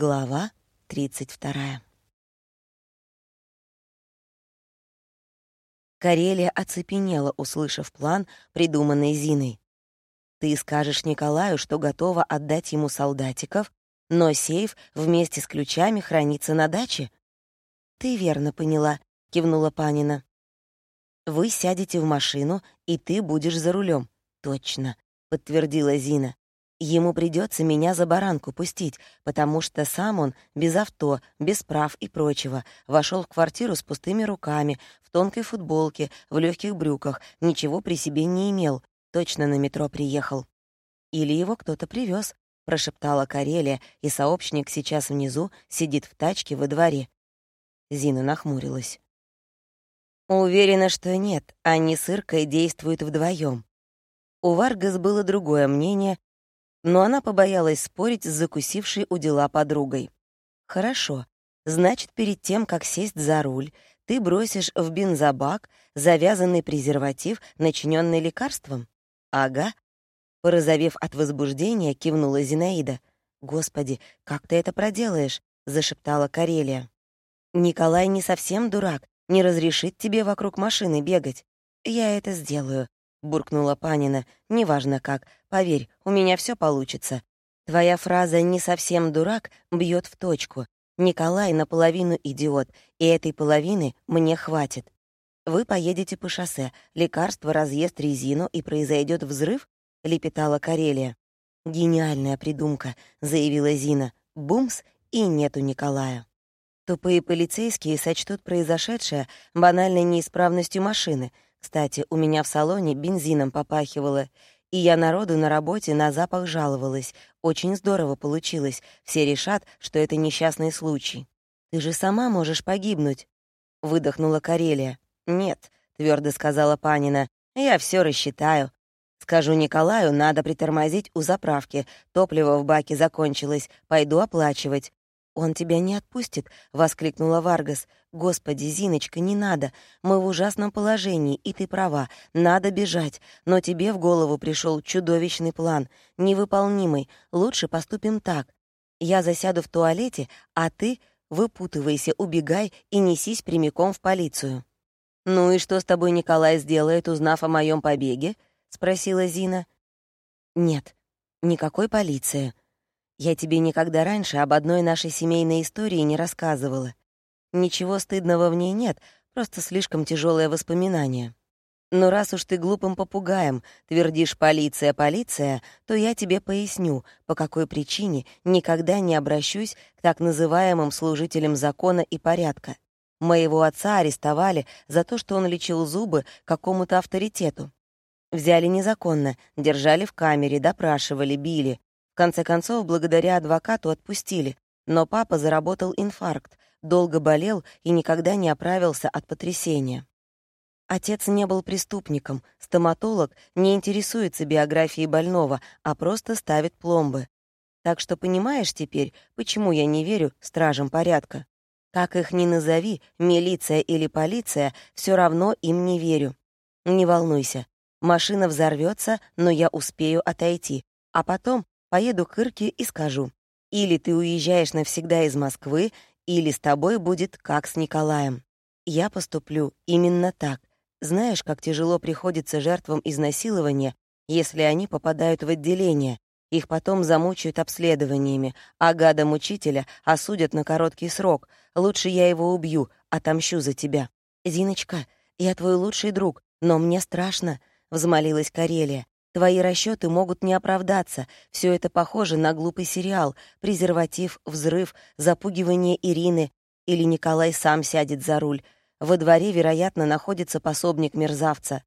Глава 32. Карелия оцепенела, услышав план, придуманный Зиной. «Ты скажешь Николаю, что готова отдать ему солдатиков, но сейф вместе с ключами хранится на даче?» «Ты верно поняла», — кивнула Панина. «Вы сядете в машину, и ты будешь за рулем. «Точно», — подтвердила Зина. Ему придется меня за баранку пустить, потому что сам он без авто, без прав и прочего вошел в квартиру с пустыми руками, в тонкой футболке, в легких брюках, ничего при себе не имел, точно на метро приехал. Или его кто-то привез, прошептала Карелия, и сообщник сейчас внизу сидит в тачке во дворе. Зина нахмурилась. Уверена, что нет, они с Иркой действуют вдвоем. У Варгас было другое мнение, но она побоялась спорить с закусившей у дела подругой. «Хорошо. Значит, перед тем, как сесть за руль, ты бросишь в бензобак завязанный презерватив, начиненный лекарством?» «Ага». Порозовев от возбуждения, кивнула Зинаида. «Господи, как ты это проделаешь?» — зашептала Карелия. «Николай не совсем дурак, не разрешит тебе вокруг машины бегать. Я это сделаю», — буркнула Панина. «Неважно как. Поверь, у меня все получится. Твоя фраза «не совсем дурак» бьет в точку. Николай наполовину идиот, и этой половины мне хватит. Вы поедете по шоссе, лекарство разъест резину и произойдет взрыв?» — лепетала Карелия. «Гениальная придумка», — заявила Зина. «Бумс, и нету Николая». Тупые полицейские сочтут произошедшее банальной неисправностью машины — кстати, у меня в салоне бензином попахивало, и я народу на работе на запах жаловалась. Очень здорово получилось. Все решат, что это несчастный случай. «Ты же сама можешь погибнуть», — выдохнула Карелия. «Нет», — твердо сказала Панина, — «я все рассчитаю. Скажу Николаю, надо притормозить у заправки. Топливо в баке закончилось. Пойду оплачивать. «Он тебя не отпустит!» — воскликнула Варгас. «Господи, Зиночка, не надо! Мы в ужасном положении, и ты права. Надо бежать. Но тебе в голову пришел чудовищный план. Невыполнимый. Лучше поступим так. Я засяду в туалете, а ты выпутывайся, убегай и несись прямиком в полицию». «Ну и что с тобой Николай сделает, узнав о моем побеге?» — спросила Зина. «Нет, никакой полиции», я тебе никогда раньше об одной нашей семейной истории не рассказывала. Ничего стыдного в ней нет, просто слишком тяжелое воспоминание. Но раз уж ты глупым попугаем твердишь «полиция, полиция», то я тебе поясню, по какой причине никогда не обращусь к так называемым служителям закона и порядка. Моего отца арестовали за то, что он лечил зубы какому-то авторитету. Взяли незаконно, держали в камере, допрашивали, били конце концов, благодаря адвокату отпустили, но папа заработал инфаркт, долго болел и никогда не оправился от потрясения. Отец не был преступником, стоматолог не интересуется биографией больного, а просто ставит пломбы. Так что понимаешь теперь, почему я не верю стражам порядка? Как их ни назови, милиция или полиция, все равно им не верю. Не волнуйся, машина взорвется, но я успею отойти, а потом Поеду к Ирке и скажу. Или ты уезжаешь навсегда из Москвы, или с тобой будет как с Николаем. Я поступлю именно так. Знаешь, как тяжело приходится жертвам изнасилования, если они попадают в отделение. Их потом замучают обследованиями, а гада-мучителя осудят на короткий срок. Лучше я его убью, отомщу за тебя. «Зиночка, я твой лучший друг, но мне страшно», — взмолилась Карелия. Твои расчеты могут не оправдаться. Все это похоже на глупый сериал. Презерватив, взрыв, запугивание Ирины. Или Николай сам сядет за руль. Во дворе, вероятно, находится пособник мерзавца.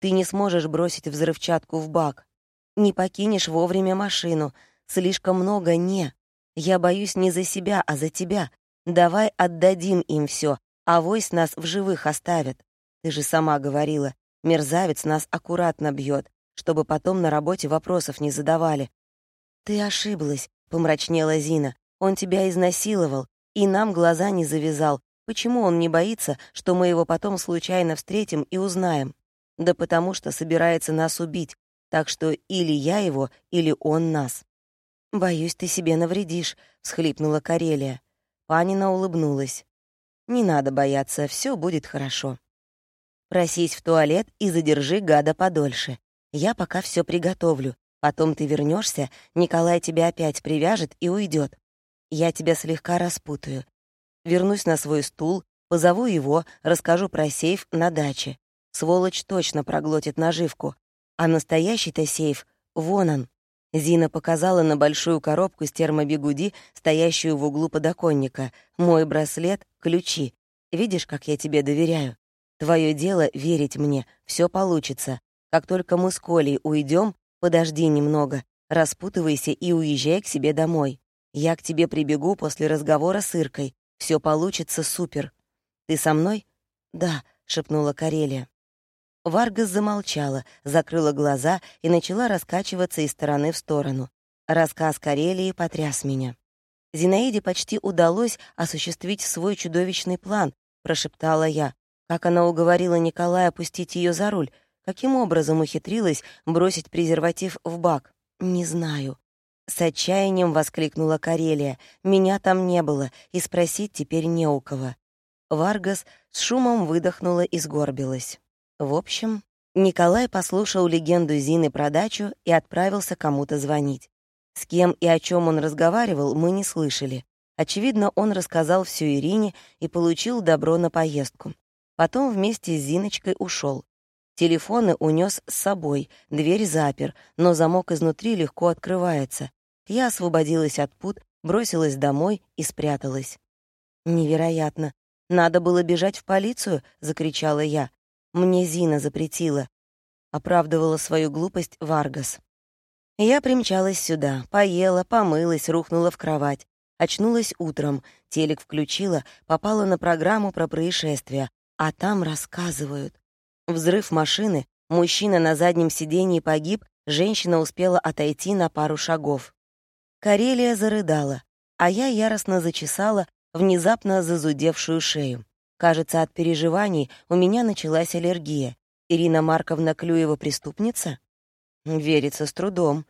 Ты не сможешь бросить взрывчатку в бак. Не покинешь вовремя машину. Слишком много «не». Я боюсь не за себя, а за тебя. Давай отдадим им все, а войс нас в живых оставят. Ты же сама говорила, мерзавец нас аккуратно бьет, чтобы потом на работе вопросов не задавали. «Ты ошиблась», — помрачнела Зина. «Он тебя изнасиловал и нам глаза не завязал. Почему он не боится, что мы его потом случайно встретим и узнаем? Да потому что собирается нас убить, так что или я его, или он нас». «Боюсь, ты себе навредишь», — всхлипнула Карелия. Панина улыбнулась. «Не надо бояться, все будет хорошо. Просись в туалет и задержи гада подольше. Я пока все приготовлю. Потом ты вернешься, Николай тебя опять привяжет и уйдет. Я тебя слегка распутаю. Вернусь на свой стул, позову его, расскажу про сейф на даче. Сволочь точно проглотит наживку. А настоящий-то сейф, вон он. Зина показала на большую коробку с термобегуди, стоящую в углу подоконника. Мой браслет — ключи. Видишь, как я тебе доверяю? Твое дело — верить мне, все получится. Как только мы с Колей уйдем, подожди немного, распутывайся и уезжай к себе домой. Я к тебе прибегу после разговора с Иркой. Все получится супер. Ты со мной? Да, шепнула Карелия. Варгас замолчала, закрыла глаза и начала раскачиваться из стороны в сторону. Рассказ Карелии потряс меня. Зинаиде почти удалось осуществить свой чудовищный план, прошептала я. Как она уговорила Николая пустить ее за руль? Каким образом ухитрилась бросить презерватив в бак? Не знаю. С отчаянием воскликнула Карелия. Меня там не было, и спросить теперь не у кого. Варгас с шумом выдохнула и сгорбилась. В общем, Николай послушал легенду Зины про дачу и отправился кому-то звонить. С кем и о чем он разговаривал, мы не слышали. Очевидно, он рассказал все Ирине и получил добро на поездку. Потом вместе с Зиночкой ушел. Телефоны унес с собой, дверь запер, но замок изнутри легко открывается. Я освободилась от пут, бросилась домой и спряталась. «Невероятно! Надо было бежать в полицию!» — закричала я. Мне Зина запретила. Оправдывала свою глупость Варгас. Я примчалась сюда, поела, помылась, рухнула в кровать. Очнулась утром, телек включила, попала на программу про происшествия, а там рассказывают. Взрыв машины, мужчина на заднем сиденье погиб, женщина успела отойти на пару шагов. Карелия зарыдала, а я яростно зачесала внезапно зазудевшую шею. Кажется, от переживаний у меня началась аллергия. Ирина Марковна Клюева преступница? Верится с трудом.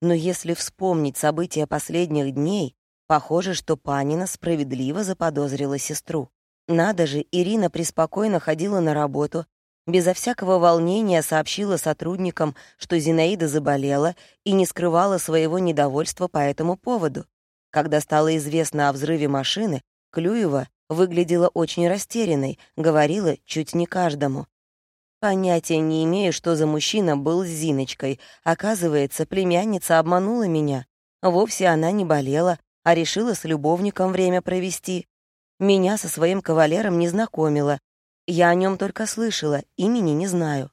Но если вспомнить события последних дней, похоже, что Панина справедливо заподозрила сестру. Надо же, Ирина преспокойно ходила на работу, безо всякого волнения сообщила сотрудникам, что Зинаида заболела, и не скрывала своего недовольства по этому поводу. Когда стало известно о взрыве машины, Клюева выглядела очень растерянной, говорила чуть не каждому. Понятия не имею, что за мужчина был с Зиночкой. Оказывается, племянница обманула меня. Вовсе она не болела, а решила с любовником время провести. Меня со своим кавалером не знакомила. Я о нем только слышала, имени не знаю.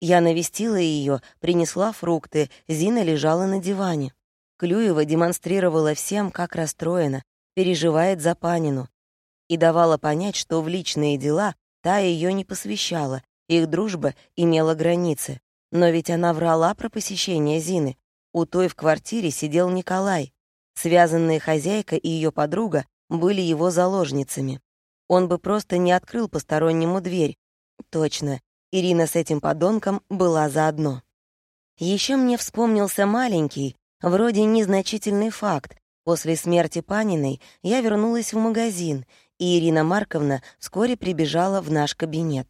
Я навестила ее, принесла фрукты, Зина лежала на диване. Клюева демонстрировала всем, как расстроена, переживает за Панину и давала понять, что в личные дела та ее не посвящала, их дружба имела границы. Но ведь она врала про посещение Зины. У той в квартире сидел Николай. Связанные хозяйка и ее подруга были его заложницами. Он бы просто не открыл постороннему дверь. Точно, Ирина с этим подонком была заодно. Еще мне вспомнился маленький, вроде незначительный факт. После смерти Паниной я вернулась в магазин и Ирина Марковна вскоре прибежала в наш кабинет.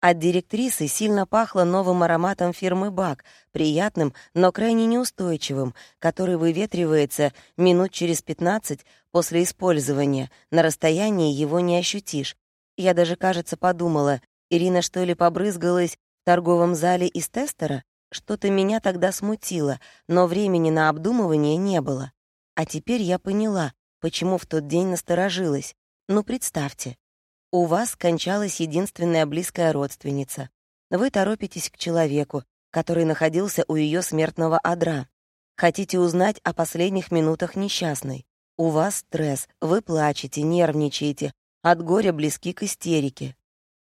От директрисы сильно пахло новым ароматом фирмы «Бак», приятным, но крайне неустойчивым, который выветривается минут через 15 после использования, на расстоянии его не ощутишь. Я даже, кажется, подумала, Ирина что ли побрызгалась в торговом зале из тестера? Что-то меня тогда смутило, но времени на обдумывание не было. А теперь я поняла, почему в тот день насторожилась. Ну, представьте, у вас скончалась единственная близкая родственница. Вы торопитесь к человеку, который находился у ее смертного одра. Хотите узнать о последних минутах несчастной. У вас стресс, вы плачете, нервничаете, от горя близки к истерике.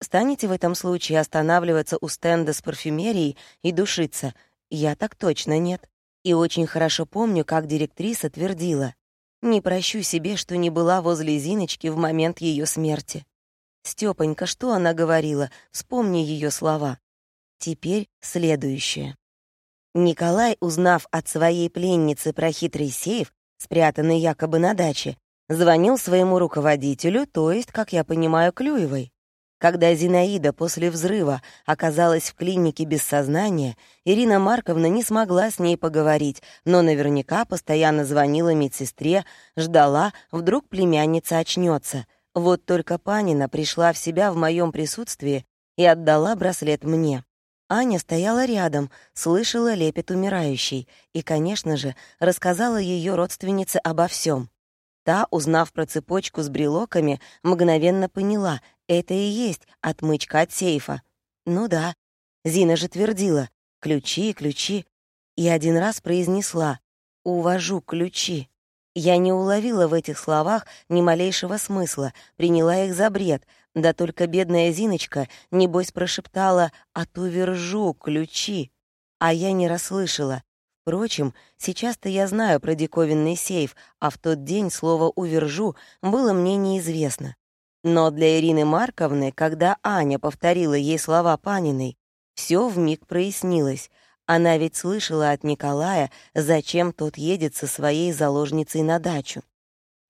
Станете в этом случае останавливаться у стенда с парфюмерией и душиться? Я так точно нет. И очень хорошо помню, как директриса твердила. Не прощу себе, что не была возле Зиночки в момент ее смерти. Стёпонька, что она говорила? Вспомни ее слова. Теперь следующее. Николай, узнав от своей пленницы про хитрый сейф, спрятанный якобы на даче, звонил своему руководителю, то есть, как я понимаю, Клюевой. Когда Зинаида после взрыва оказалась в клинике без сознания, Ирина Марковна не смогла с ней поговорить, но наверняка постоянно звонила медсестре, ждала, вдруг племянница очнется. Вот только Панина пришла в себя в моем присутствии и отдала браслет мне. Аня стояла рядом, слышала лепет умирающей и, конечно же, рассказала ее родственнице обо всем. Та, узнав про цепочку с брелоками, мгновенно поняла — это и есть отмычка от сейфа. Ну да, Зина же твердила «ключи, ключи», и один раз произнесла «увожу ключи». Я не уловила в этих словах ни малейшего смысла, приняла их за бред, да только бедная Зиночка, небось, прошептала «отувержу ключи», а я не расслышала. Впрочем, сейчас-то я знаю про диковинный сейф, а в тот день слово «увержу» было мне неизвестно. Но для Ирины Марковны, когда Аня повторила ей слова Паниной, все вмиг прояснилось. Она ведь слышала от Николая, зачем тот едет со своей заложницей на дачу.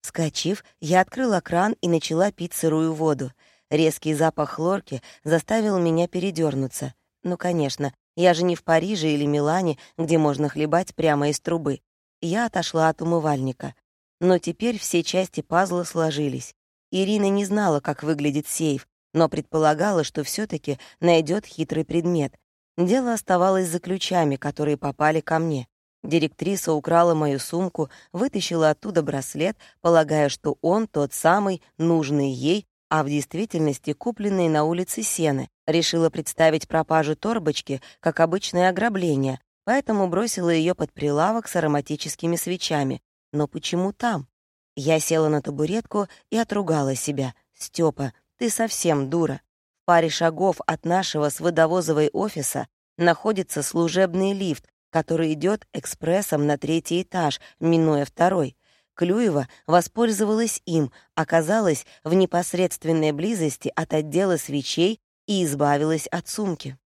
Скочив, я открыла кран и начала пить сырую воду. Резкий запах хлорки заставил меня передернуться. Ну, конечно, я же не в Париже или Милане, где можно хлебать прямо из трубы. Я отошла от умывальника. Но теперь все части пазла сложились. Ирина не знала, как выглядит сейф, но предполагала, что все таки найдет хитрый предмет. Дело оставалось за ключами, которые попали ко мне. Директриса украла мою сумку, вытащила оттуда браслет, полагая, что он тот самый, нужный ей, а в действительности купленный на улице Сены. Решила представить пропажу торбочки как обычное ограбление, поэтому бросила ее под прилавок с ароматическими свечами. Но почему там? Я села на табуретку и отругала себя. «Стёпа, ты совсем дура. Паре шагов от нашего с водовозовой офиса находится служебный лифт, который идет экспрессом на третий этаж, минуя второй. Клюева воспользовалась им, оказалась в непосредственной близости от отдела свечей и избавилась от сумки.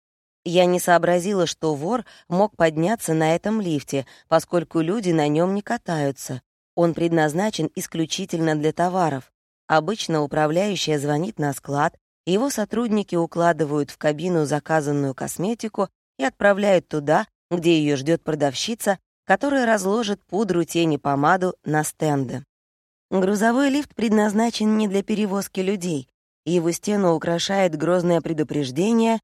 Я не сообразила, что вор мог подняться на этом лифте, поскольку люди на нем не катаются. Он предназначен исключительно для товаров. Обычно управляющая звонит на склад, его сотрудники укладывают в кабину заказанную косметику и отправляют туда, где ее ждет продавщица, которая разложит пудру, тени, помаду на стенды. Грузовой лифт предназначен не для перевозки людей. Его стену украшает грозное предупреждение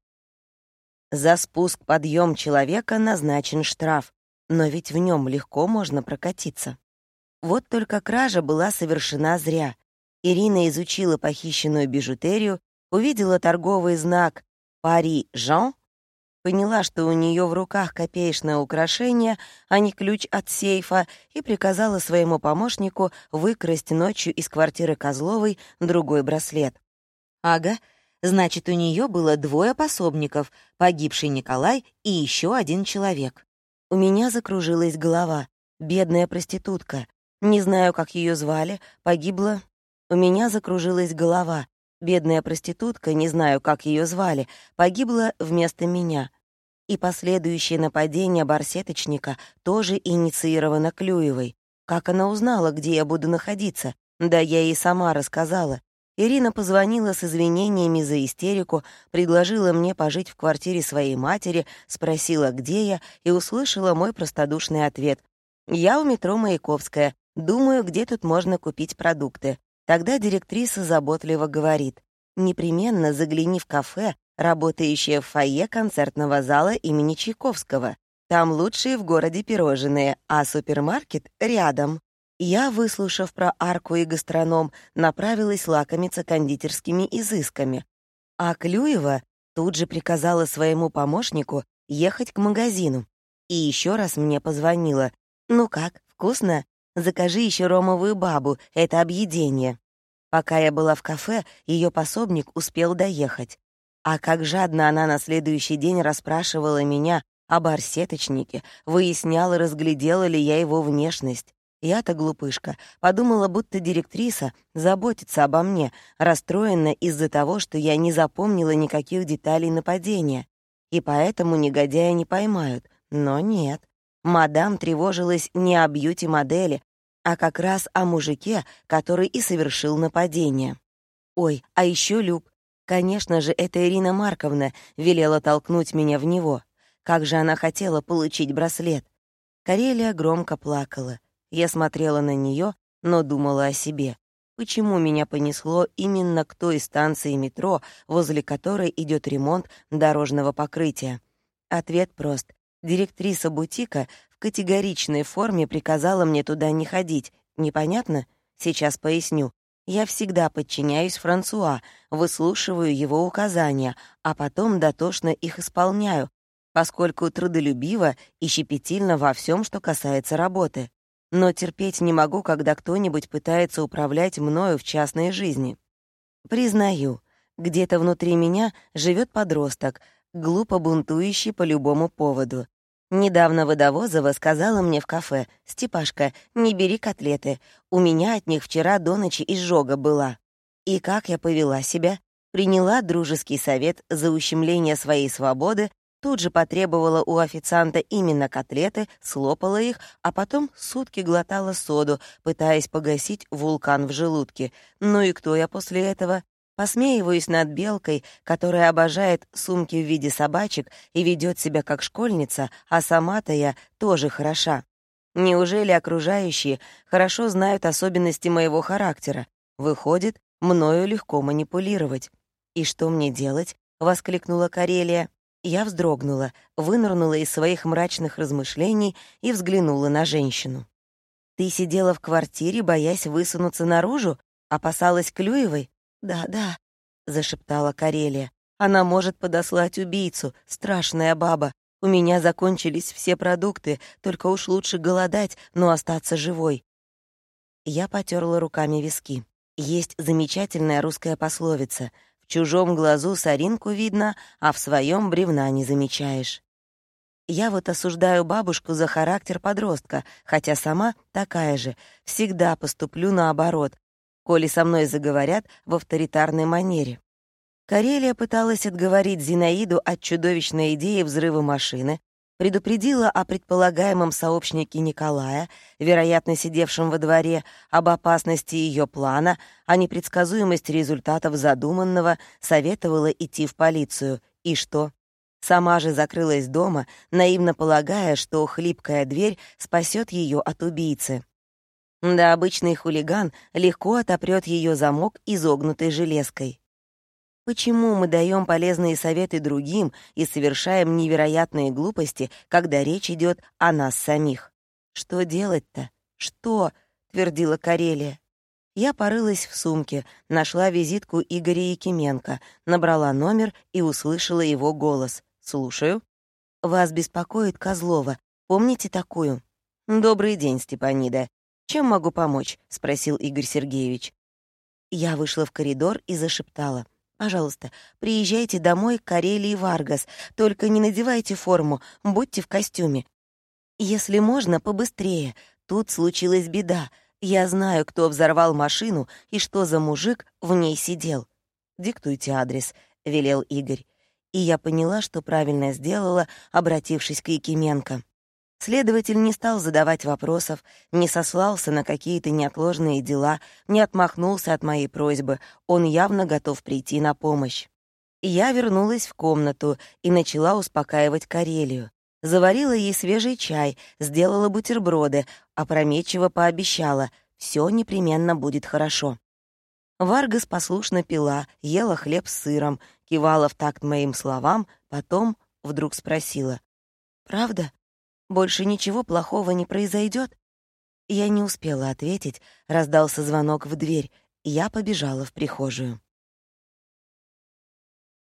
«За спуск-подъем человека назначен штраф», но ведь в нем легко можно прокатиться. Вот только кража была совершена зря. Ирина изучила похищенную бижутерию, увидела торговый знак «Пари Жан», поняла, что у нее в руках копеечное украшение, а не ключ от сейфа, и приказала своему помощнику выкрасть ночью из квартиры Козловой другой браслет. Ага, значит, у нее было двое пособников, погибший Николай и еще один человек. У меня закружилась голова. Бедная проститутка. Не знаю, как ее звали, погибла. У меня закружилась голова. Бедная проститутка, не знаю, как ее звали, погибла вместо меня. И последующее нападение барсеточника тоже инициировано Клюевой. Как она узнала, где я буду находиться? Да я ей сама рассказала. Ирина позвонила с извинениями за истерику, предложила мне пожить в квартире своей матери, спросила, где я, и услышала мой простодушный ответ. «Я у метро Маяковская. Думаю, где тут можно купить продукты. Тогда директриса заботливо говорит, непременно загляни в кафе, работающее в фойе концертного зала имени Чайковского. Там лучшие в городе пирожные, а супермаркет рядом. Я, выслушав про арку и гастроном, направилась лакомиться кондитерскими изысками. А Клюева тут же приказала своему помощнику ехать к магазину. И еще раз мне позвонила. «Ну как, вкусно?» Закажи еще ромовую бабу, это объедение». Пока я была в кафе, ее пособник успел доехать. А как жадно она на следующий день расспрашивала меня об арсеточнике, выясняла, разглядела ли я его внешность. Я-то глупышка, подумала, будто директриса заботится обо мне, расстроена из-за того, что я не запомнила никаких деталей нападения. И поэтому негодяя не поймают. Но нет. Мадам тревожилась не о бьюти-модели, а как раз о мужике, который и совершил нападение. Ой, а еще Люб. Конечно же, это Ирина Марковна велела толкнуть меня в него. Как же она хотела получить браслет. Карелия громко плакала. Я смотрела на нее, но думала о себе. Почему меня понесло именно к той станции метро, возле которой идет ремонт дорожного покрытия? Ответ прост. Директриса бутика в категоричной форме приказала мне туда не ходить. Непонятно? Сейчас поясню. Я всегда подчиняюсь Франсуа, выслушиваю его указания, а потом дотошно их исполняю, поскольку трудолюбива и щепетильна во всем, что касается работы. Но терпеть не могу, когда кто-нибудь пытается управлять мною в частной жизни. Признаю, где-то внутри меня живет подросток, глупо бунтующий по любому поводу. Недавно Водовозова сказала мне в кафе, «Степашка, не бери котлеты, у меня от них вчера до ночи изжога была». И как я повела себя? Приняла дружеский совет за ущемление своей свободы, тут же потребовала у официанта именно котлеты, слопала их, а потом сутки глотала соду, пытаясь погасить вулкан в желудке. Ну и кто я после этого? Посмеиваюсь над белкой, которая обожает сумки в виде собачек и ведет себя как школьница, а сама-то я тоже хороша. Неужели окружающие хорошо знают особенности моего характера? Выходит, мною легко манипулировать. «И что мне делать?» — воскликнула Карелия. Я вздрогнула, вынырнула из своих мрачных размышлений и взглянула на женщину. «Ты сидела в квартире, боясь высунуться наружу? Опасалась Клюевой?» «Да, да», — зашептала Карелия. «Она может подослать убийцу, страшная баба. У меня закончились все продукты, только уж лучше голодать, но остаться живой». Я потерла руками виски. Есть замечательная русская пословица «В чужом глазу соринку видно, а в своем бревна не замечаешь». Я вот осуждаю бабушку за характер подростка, хотя сама такая же. Всегда поступлю наоборот, коли со мной заговорят в авторитарной манере. Карелия пыталась отговорить Зинаиду от чудовищной идеи взрыва машины, предупредила о предполагаемом сообщнике Николая, вероятно, сидевшем во дворе, об опасности ее плана, о непредсказуемости результатов задуманного, советовала идти в полицию. И что? Сама же закрылась дома, наивно полагая, что хлипкая дверь спасет ее от убийцы. Да обычный хулиган легко отопрет ее замок изогнутой железкой. Почему мы даем полезные советы другим и совершаем невероятные глупости, когда речь идет о нас самих? Что делать-то? Что? твердила Карелия. Я порылась в сумке, нашла визитку Игоря Якименко, набрала номер и услышала его голос. «Слушаю». «Вас беспокоит Козлова. Помните такую?» «Добрый день, Степанида. «Чем могу помочь?» — спросил Игорь Сергеевич. Я вышла в коридор и зашептала. «Пожалуйста, приезжайте домой к Карелии Варгас, только не надевайте форму, будьте в костюме. Если можно, побыстрее. Тут случилась беда. Я знаю, кто взорвал машину и что за мужик в ней сидел. Диктуйте адрес», — велел Игорь. И я поняла, что правильно сделала, обратившись к Якименко. Следователь не стал задавать вопросов, не сослался на какие-то неотложные дела, не отмахнулся от моей просьбы. Он явно готов прийти на помощь. Я вернулась в комнату и начала успокаивать Карелию. Заварила ей свежий чай, сделала бутерброды, опрометчиво пообещала — все непременно будет хорошо. Варгас послушно пила, ела хлеб с сыром, кивала в такт моим словам, потом вдруг спросила. «Правда? Больше ничего плохого не произойдет? Я не успела ответить, раздался звонок в дверь, я побежала в прихожую.